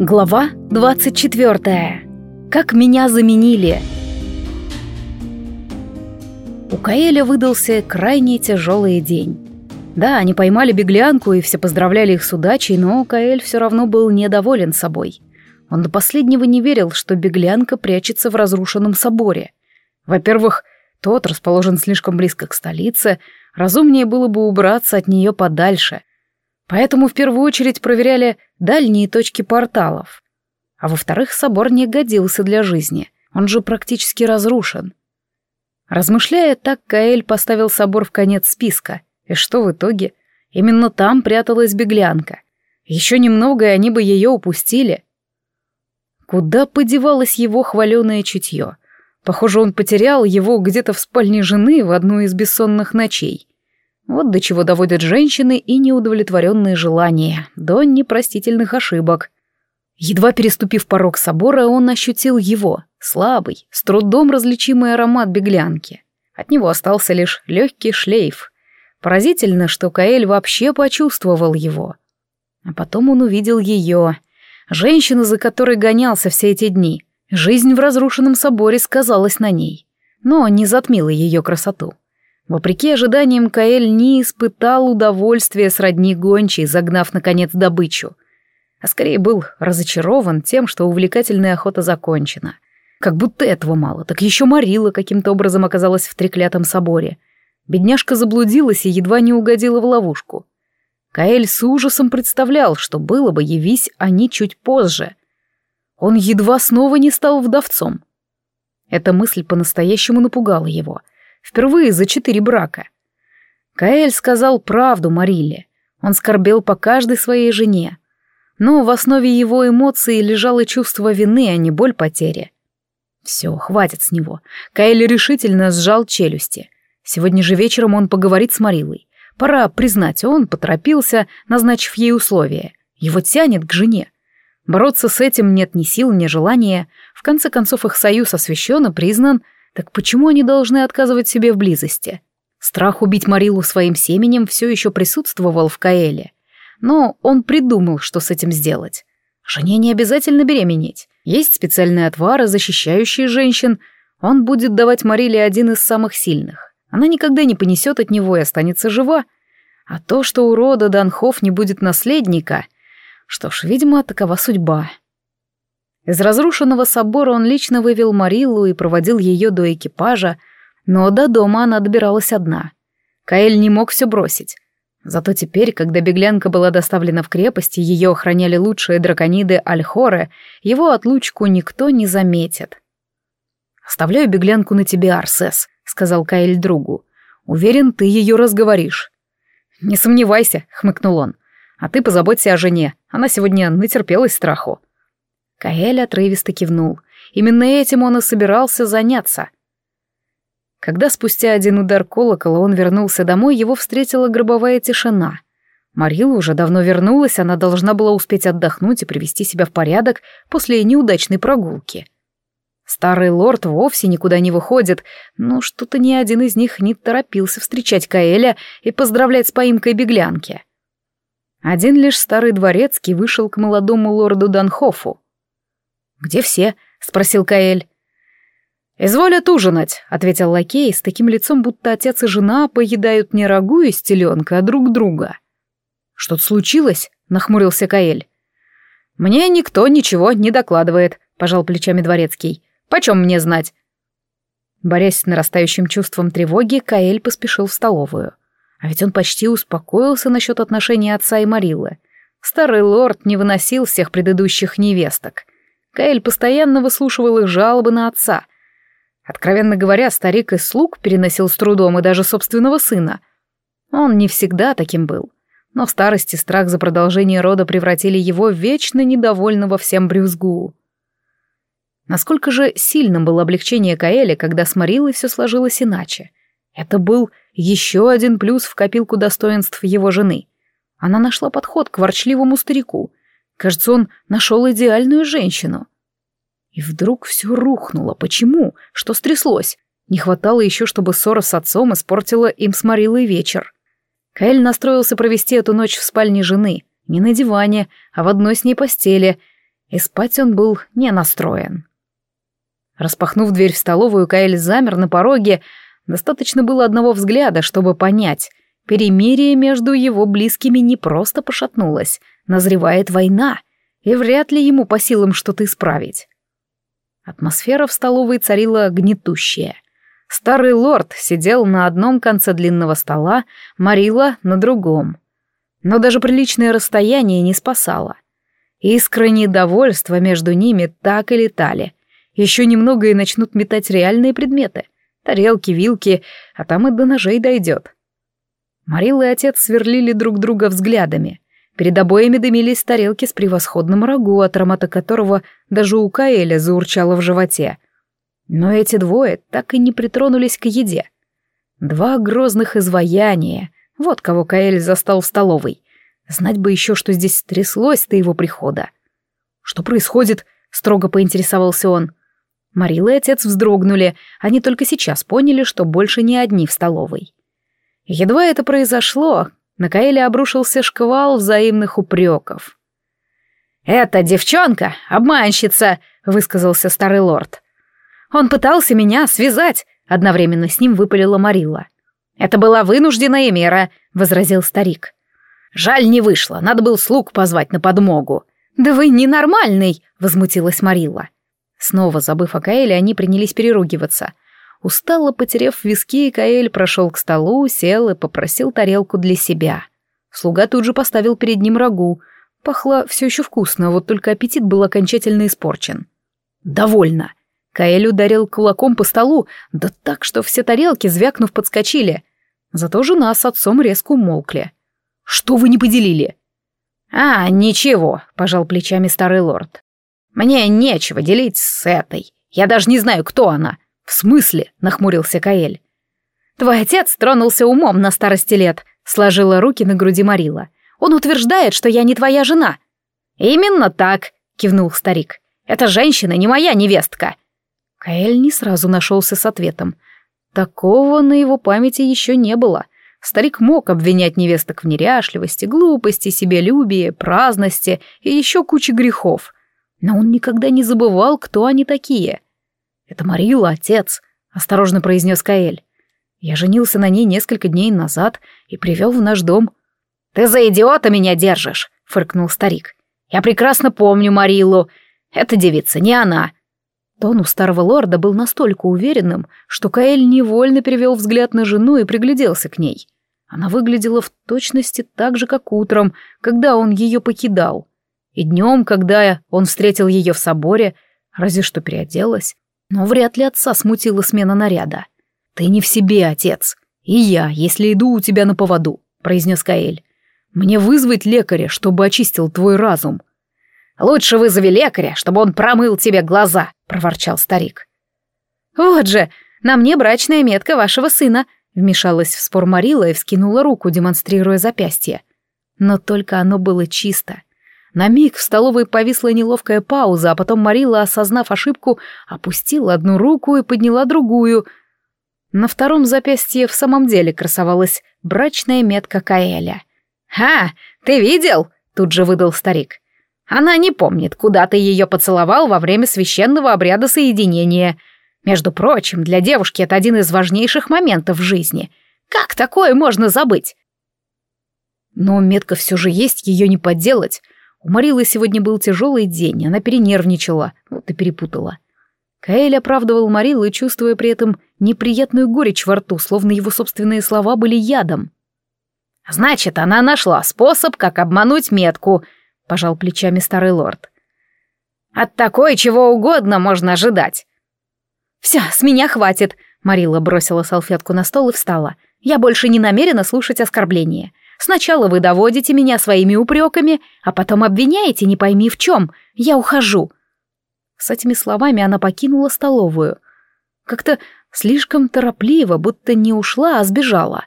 Глава 24. Как меня заменили. У Каэля выдался крайне тяжелый день. Да, они поймали беглянку и все поздравляли их с удачей, но Каэль все равно был недоволен собой. Он до последнего не верил, что беглянка прячется в разрушенном соборе. Во-первых, тот расположен слишком близко к столице, разумнее было бы убраться от нее подальше. Поэтому в первую очередь проверяли дальние точки порталов. А во-вторых, собор не годился для жизни, он же практически разрушен. Размышляя так, Каэль поставил собор в конец списка. И что в итоге? Именно там пряталась беглянка. Еще немного, и они бы ее упустили. Куда подевалось его хваленое чутье? Похоже, он потерял его где-то в спальне жены в одну из бессонных ночей. Вот до чего доводят женщины и неудовлетворенные желания, до непростительных ошибок. Едва переступив порог собора, он ощутил его, слабый, с трудом различимый аромат беглянки. От него остался лишь легкий шлейф. Поразительно, что Каэль вообще почувствовал его. А потом он увидел ее, женщину, за которой гонялся все эти дни. Жизнь в разрушенном соборе сказалась на ней, но не затмила ее красоту. Вопреки ожиданиям, Каэль не испытал удовольствия сродни гончей, загнав, наконец, добычу. А скорее был разочарован тем, что увлекательная охота закончена. Как будто этого мало, так еще Марила каким-то образом оказалась в треклятом соборе. Бедняжка заблудилась и едва не угодила в ловушку. Каэль с ужасом представлял, что было бы, явись они чуть позже. Он едва снова не стал вдовцом. Эта мысль по-настоящему напугала его — Впервые за четыре брака. Каэль сказал правду Марилле. Он скорбел по каждой своей жене. Но в основе его эмоций лежало чувство вины, а не боль потери. Все, хватит с него. Каэль решительно сжал челюсти. Сегодня же вечером он поговорит с Марилой. Пора признать, он поторопился, назначив ей условия. Его тянет к жене. Бороться с этим нет ни сил, ни желания. В конце концов, их союз освящен и признан — так почему они должны отказывать себе в близости? Страх убить Марилу своим семенем все еще присутствовал в Каэле. Но он придумал, что с этим сделать. Жене не обязательно беременеть. Есть специальные отвары, защищающие женщин. Он будет давать Мариле один из самых сильных. Она никогда не понесет от него и останется жива. А то, что у рода Данхов не будет наследника... Что ж, видимо, такова судьба. Из разрушенного собора он лично вывел Марилу и проводил ее до экипажа, но до дома она добиралась одна. Каэль не мог все бросить. Зато теперь, когда беглянка была доставлена в крепость и ее охраняли лучшие дракониды Альхоры, его отлучку никто не заметит. «Оставляю беглянку на тебе, Арсес», — сказал Каэль другу. «Уверен, ты ее разговоришь». «Не сомневайся», — хмыкнул он. «А ты позаботься о жене. Она сегодня натерпелась страху». Каэль отрывисто кивнул. Именно этим он и собирался заняться. Когда спустя один удар колокола он вернулся домой, его встретила гробовая тишина. Марила уже давно вернулась, она должна была успеть отдохнуть и привести себя в порядок после неудачной прогулки. Старый лорд вовсе никуда не выходит, но что-то ни один из них не торопился встречать Каэля и поздравлять с поимкой беглянки. Один лишь старый дворецкий вышел к молодому лорду Данхофу. «Где все?» — спросил Каэль. «Изволят ужинать», — ответил лакей с таким лицом, будто отец и жена поедают не рагу из теленка, а друг друга. «Что-то случилось?» — нахмурился Каэль. «Мне никто ничего не докладывает», — пожал плечами дворецкий. «Почем мне знать?» Борясь с нарастающим чувством тревоги, Каэль поспешил в столовую. А ведь он почти успокоился насчет отношений отца и Марилы. Старый лорд не выносил всех предыдущих невесток. Каэль постоянно выслушивал их жалобы на отца. Откровенно говоря, старик из слуг переносил с трудом и даже собственного сына. Он не всегда таким был. Но в старости страх за продолжение рода превратили его в вечно недовольного всем брюзгу. Насколько же сильным было облегчение Каэля, когда с Марилой все сложилось иначе. Это был еще один плюс в копилку достоинств его жены. Она нашла подход к ворчливому старику, Кажется, он нашел идеальную женщину. И вдруг все рухнуло. Почему? Что стряслось? Не хватало еще, чтобы ссора с отцом испортила им с Марилой вечер. Каэль настроился провести эту ночь в спальне жены. Не на диване, а в одной с ней постели. И спать он был не настроен. Распахнув дверь в столовую, Каэль замер на пороге. Достаточно было одного взгляда, чтобы понять. Перемирие между его близкими не просто пошатнулось. Назревает война, и вряд ли ему по силам что-то исправить. Атмосфера в столовой царила гнетущая. Старый лорд сидел на одном конце длинного стола, Марила — на другом. Но даже приличное расстояние не спасало. Искры недовольства между ними так и летали. Еще немного и начнут метать реальные предметы. Тарелки, вилки, а там и до ножей дойдет. Марила и отец сверлили друг друга взглядами. Перед обоями дымились тарелки с превосходным рагу, от аромата которого даже у Каэля заурчало в животе. Но эти двое так и не притронулись к еде. Два грозных изваяния. Вот кого Каэль застал в столовой. Знать бы еще, что здесь стряслось до его прихода. «Что происходит?» — строго поинтересовался он. Марила и отец вздрогнули. Они только сейчас поняли, что больше не одни в столовой. Едва это произошло, на Каэля обрушился шквал взаимных упреков. «Эта девчонка — обманщица!» — высказался старый лорд. «Он пытался меня связать!» — одновременно с ним выпалила Марила. «Это была вынужденная мера», — возразил старик. «Жаль, не вышло, надо было слуг позвать на подмогу». «Да вы ненормальный!» — возмутилась Марила. Снова забыв о Каэле, они принялись переругиваться — Устало потеряв виски, Каэль прошел к столу, сел и попросил тарелку для себя. Слуга тут же поставил перед ним рагу. Пахло все еще вкусно, вот только аппетит был окончательно испорчен. «Довольно!» Каэль ударил кулаком по столу, да так, что все тарелки, звякнув, подскочили. Зато жена с отцом резко умолкли. «Что вы не поделили?» «А, ничего», — пожал плечами старый лорд. «Мне нечего делить с этой. Я даже не знаю, кто она. «В смысле?» — нахмурился Каэль. «Твой отец тронулся умом на старости лет», — сложила руки на груди Марила. «Он утверждает, что я не твоя жена». «Именно так», — кивнул старик. «Эта женщина не моя невестка». Каэль не сразу нашелся с ответом. Такого на его памяти еще не было. Старик мог обвинять невесток в неряшливости, глупости, себялюбии, праздности и еще куче грехов. Но он никогда не забывал, кто они такие — «Это Марила, отец», — осторожно произнес Каэль. «Я женился на ней несколько дней назад и привел в наш дом». «Ты за идиота меня держишь», — фыркнул старик. «Я прекрасно помню Марилу. Эта девица не она». Тон у старого лорда был настолько уверенным, что Каэль невольно перевел взгляд на жену и пригляделся к ней. Она выглядела в точности так же, как утром, когда он ее покидал. И днем, когда он встретил ее в соборе, разве что переоделась. Но вряд ли отца смутила смена наряда. «Ты не в себе, отец. И я, если иду у тебя на поводу», — произнес Каэль. «Мне вызвать лекаря, чтобы очистил твой разум». «Лучше вызови лекаря, чтобы он промыл тебе глаза», — проворчал старик. «Вот же, на мне брачная метка вашего сына», — вмешалась в спор Марила и вскинула руку, демонстрируя запястье. Но только оно было чисто. На миг в столовой повисла неловкая пауза, а потом Марила, осознав ошибку, опустила одну руку и подняла другую. На втором запястье в самом деле красовалась брачная метка Каэля. «Ха, ты видел?» — тут же выдал старик. «Она не помнит, куда ты ее поцеловал во время священного обряда соединения. Между прочим, для девушки это один из важнейших моментов в жизни. Как такое можно забыть?» Но метка все же есть, ее не подделать. У Марилы сегодня был тяжелый день, она перенервничала, вот и перепутала. Каэль оправдывал Марилу, чувствуя при этом неприятную горечь во рту, словно его собственные слова были ядом. «Значит, она нашла способ, как обмануть метку», — пожал плечами старый лорд. «От такой чего угодно можно ожидать». «Все, с меня хватит», — Марила бросила салфетку на стол и встала. «Я больше не намерена слушать оскорбления. Сначала вы доводите меня своими упреками, а потом обвиняете, не пойми в чем. Я ухожу». С этими словами она покинула столовую. Как-то слишком торопливо, будто не ушла, а сбежала.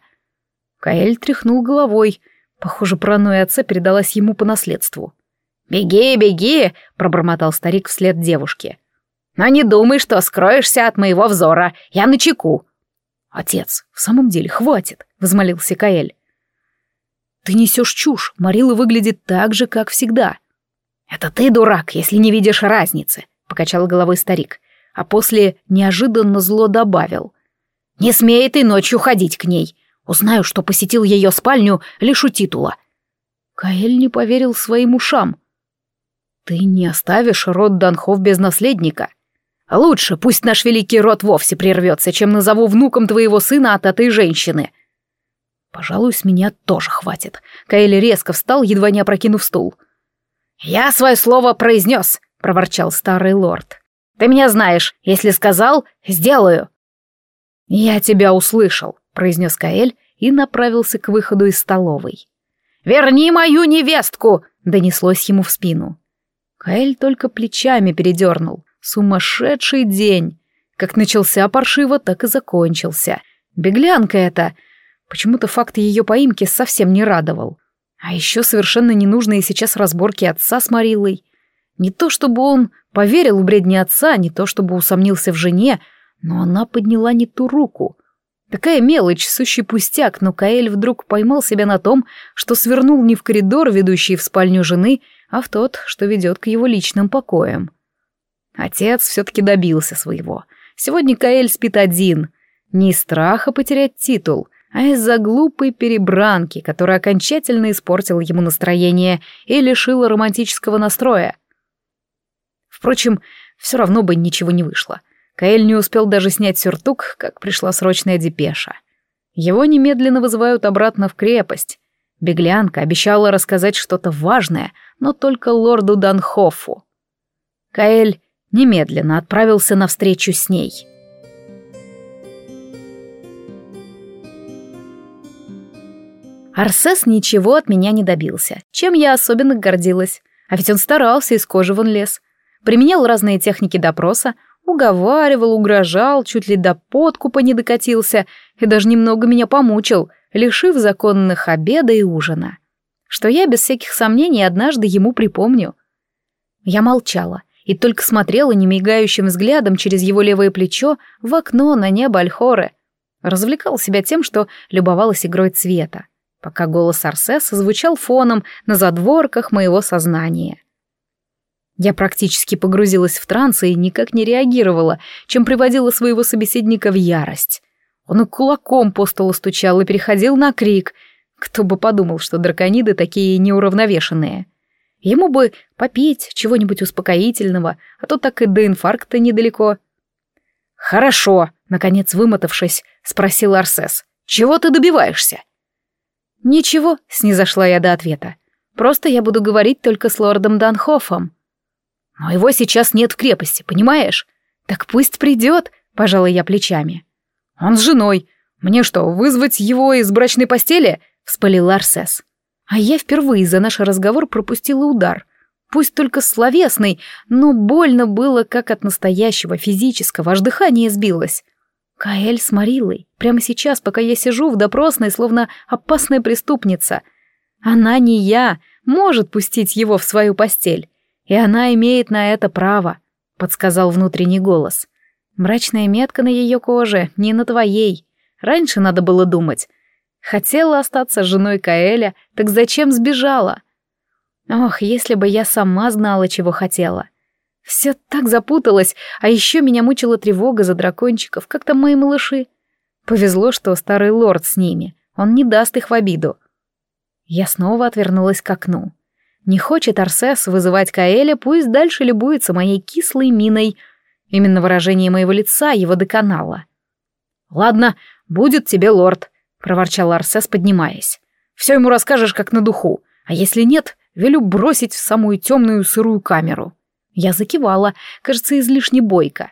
Каэль тряхнул головой. Похоже, паранойя отца передалась ему по наследству. «Беги, беги!» — пробормотал старик вслед девушке. «Но не думай, что скроешься от моего взора. Я на чеку». «Отец, в самом деле, хватит!» — возмолился Каэль. «Ты несешь чушь. Марила выглядит так же, как всегда». «Это ты, дурак, если не видишь разницы», — покачал головой старик, а после неожиданно зло добавил. «Не смей ты ночью ходить к ней. Узнаю, что посетил ее спальню, лишу титула». Каэль не поверил своим ушам. «Ты не оставишь род Данхов без наследника. Лучше пусть наш великий род вовсе прервется, чем назову внуком твоего сына от этой женщины». «Пожалуй, с меня тоже хватит». Каэль резко встал, едва не опрокинув стул. «Я свое слово произнес», — проворчал старый лорд. «Ты меня знаешь. Если сказал, сделаю». «Я тебя услышал», — произнес Каэль и направился к выходу из столовой. «Верни мою невестку!» — донеслось ему в спину. Каэль только плечами передернул. Сумасшедший день! Как начался паршиво, так и закончился. Беглянка эта... Почему-то факт ее поимки совсем не радовал. А еще совершенно ненужные сейчас разборки отца с Марилой. Не то чтобы он поверил в бредни отца, не то чтобы усомнился в жене, но она подняла не ту руку. Такая мелочь, сущий пустяк, но Каэль вдруг поймал себя на том, что свернул не в коридор, ведущий в спальню жены, а в тот, что ведет к его личным покоям. Отец все-таки добился своего. Сегодня Каэль спит один. Не страха потерять титул, а из-за глупой перебранки, которая окончательно испортила ему настроение и лишила романтического настроя. Впрочем, все равно бы ничего не вышло. Каэль не успел даже снять сюртук, как пришла срочная депеша. Его немедленно вызывают обратно в крепость. Беглянка обещала рассказать что-то важное, но только лорду Данхофу. Каэль немедленно отправился на встречу с ней. Арсес ничего от меня не добился, чем я особенно гордилась. А ведь он старался, из кожи вон лез. Применял разные техники допроса, уговаривал, угрожал, чуть ли до подкупа не докатился и даже немного меня помучил, лишив законных обеда и ужина. Что я без всяких сомнений однажды ему припомню. Я молчала и только смотрела немигающим взглядом через его левое плечо в окно на небо Альхоры. Развлекал себя тем, что любовалась игрой цвета пока голос Арсеса звучал фоном на задворках моего сознания. Я практически погрузилась в транс и никак не реагировала, чем приводила своего собеседника в ярость. Он и кулаком по столу стучал и переходил на крик. Кто бы подумал, что дракониды такие неуравновешенные. Ему бы попить чего-нибудь успокоительного, а то так и до инфаркта недалеко. «Хорошо», — наконец вымотавшись, спросил Арсес. «Чего ты добиваешься?» «Ничего», — снизошла я до ответа. «Просто я буду говорить только с лордом Данхофом». «Но его сейчас нет в крепости, понимаешь? Так пусть придет», — пожала я плечами. «Он с женой. Мне что, вызвать его из брачной постели?» — вспылил Арсес. А я впервые за наш разговор пропустила удар. Пусть только словесный, но больно было, как от настоящего физического, аж дыхание сбилось. Каэль с Марилой, прямо сейчас, пока я сижу в допросной, словно опасная преступница. Она не я, может пустить его в свою постель. И она имеет на это право, подсказал внутренний голос. Мрачная метка на ее коже, не на твоей. Раньше надо было думать. Хотела остаться женой Каэля, так зачем сбежала? Ох, если бы я сама знала, чего хотела. Все так запуталось, а еще меня мучила тревога за дракончиков, как там мои малыши. Повезло, что старый лорд с ними, он не даст их в обиду. Я снова отвернулась к окну. Не хочет Арсес вызывать Каэля, пусть дальше любуется моей кислой миной. Именно выражение моего лица его доконало. «Ладно, будет тебе лорд», — проворчал Арсес, поднимаясь. «Все ему расскажешь, как на духу, а если нет, велю бросить в самую темную сырую камеру». Я закивала, кажется, излишне бойко.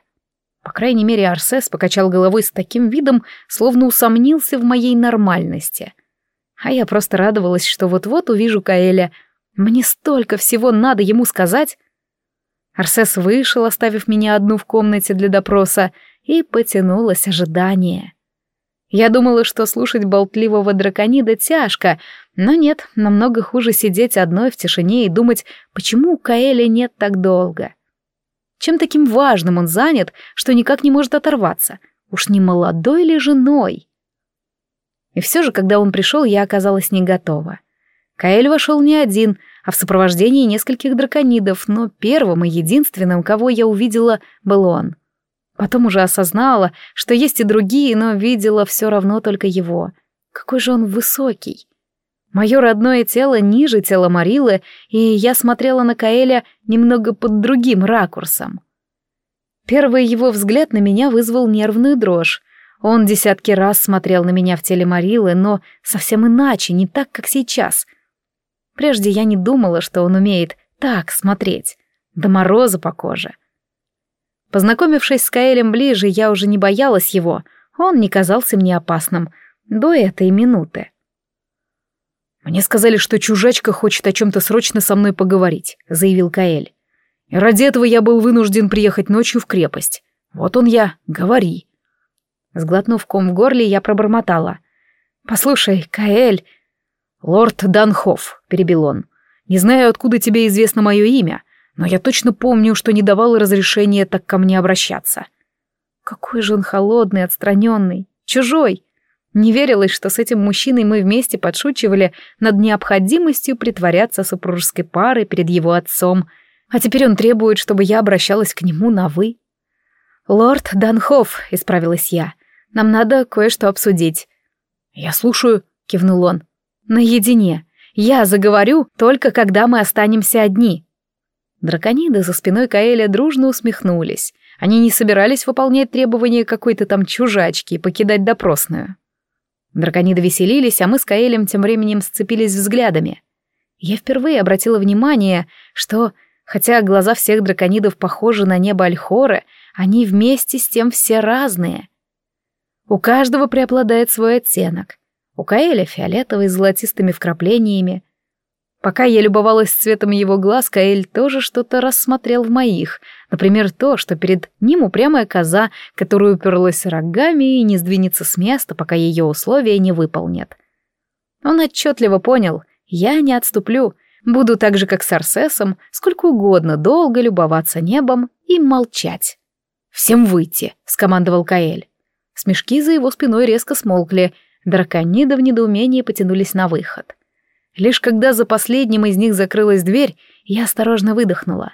По крайней мере, Арсес покачал головой с таким видом, словно усомнился в моей нормальности. А я просто радовалась, что вот-вот увижу Каэля. Мне столько всего надо ему сказать. Арсес вышел, оставив меня одну в комнате для допроса, и потянулось ожидание. Я думала, что слушать болтливого драконида тяжко, но нет, намного хуже сидеть одной в тишине и думать, почему у Каэля нет так долго. Чем таким важным он занят, что никак не может оторваться? Уж не молодой ли женой? И все же, когда он пришел, я оказалась не готова. Каэль вошел не один, а в сопровождении нескольких драконидов, но первым и единственным, кого я увидела, был он. Потом уже осознала, что есть и другие, но видела все равно только его. Какой же он высокий. Мое родное тело ниже тела Марилы, и я смотрела на Каэля немного под другим ракурсом. Первый его взгляд на меня вызвал нервную дрожь. Он десятки раз смотрел на меня в теле Марилы, но совсем иначе, не так, как сейчас. Прежде я не думала, что он умеет так смотреть, до мороза по коже. Познакомившись с Каэлем ближе, я уже не боялась его, он не казался мне опасным до этой минуты. «Мне сказали, что чужачка хочет о чем-то срочно со мной поговорить», — заявил Каэль. «И ради этого я был вынужден приехать ночью в крепость. Вот он я, говори». Сглотнув ком в горле, я пробормотала. «Послушай, Каэль...» «Лорд Данхоф», — перебил он. «Не знаю, откуда тебе известно мое имя, но я точно помню, что не давал разрешения так ко мне обращаться. Какой же он холодный, отстраненный, чужой. Не верилось, что с этим мужчиной мы вместе подшучивали над необходимостью притворяться супружеской парой перед его отцом, а теперь он требует, чтобы я обращалась к нему на «вы». «Лорд Данхоф», — исправилась я, — «нам надо кое-что обсудить». «Я слушаю», — кивнул он. «Наедине. Я заговорю только когда мы останемся одни». Дракониды за спиной Каэля дружно усмехнулись. Они не собирались выполнять требования какой-то там чужачки и покидать допросную. Дракониды веселились, а мы с Каэлем тем временем сцепились взглядами. Я впервые обратила внимание, что, хотя глаза всех драконидов похожи на небо Альхоры, они вместе с тем все разные. У каждого преобладает свой оттенок. У Каэля фиолетовый с золотистыми вкраплениями, Пока я любовалась цветом его глаз, Каэль тоже что-то рассмотрел в моих. Например, то, что перед ним упрямая коза, которая уперлась рогами и не сдвинется с места, пока ее условия не выполнят. Он отчетливо понял, я не отступлю, буду так же, как с Арсесом, сколько угодно долго любоваться небом и молчать. «Всем выйти», — скомандовал Каэль. Смешки за его спиной резко смолкли, дракониды в недоумении потянулись на выход. Лишь когда за последним из них закрылась дверь, я осторожно выдохнула.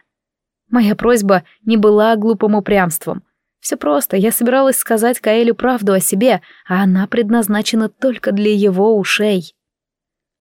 Моя просьба не была глупым упрямством. Все просто, я собиралась сказать Каэлю правду о себе, а она предназначена только для его ушей.